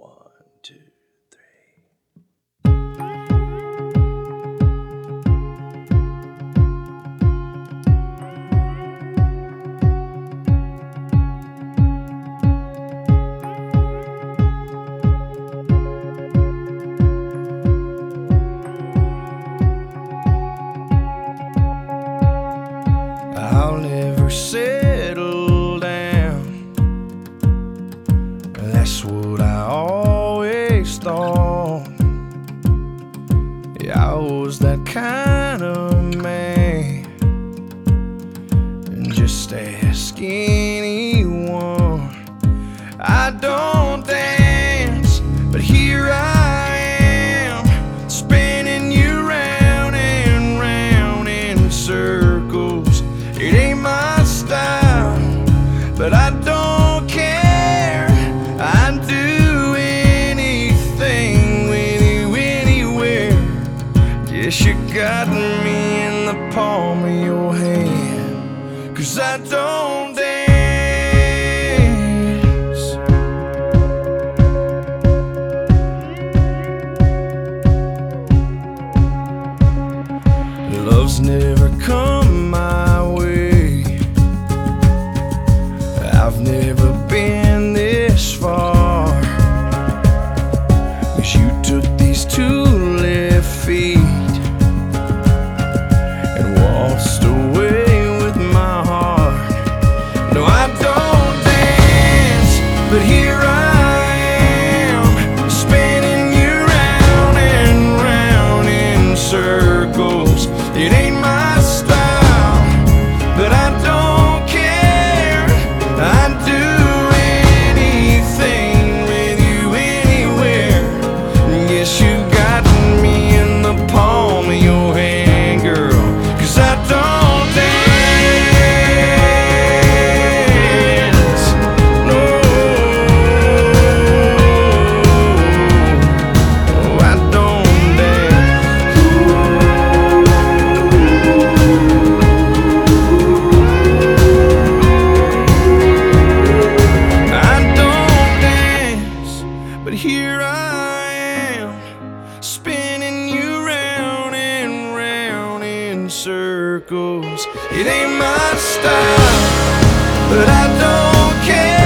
One two three. I'll never say storm. Yeah, I was that kind of man, just a skinny one. Yes, you got me in the palm of your hand. Cause I don't dance. Love's never come. but here circles. It ain't my style, but I don't care.